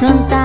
son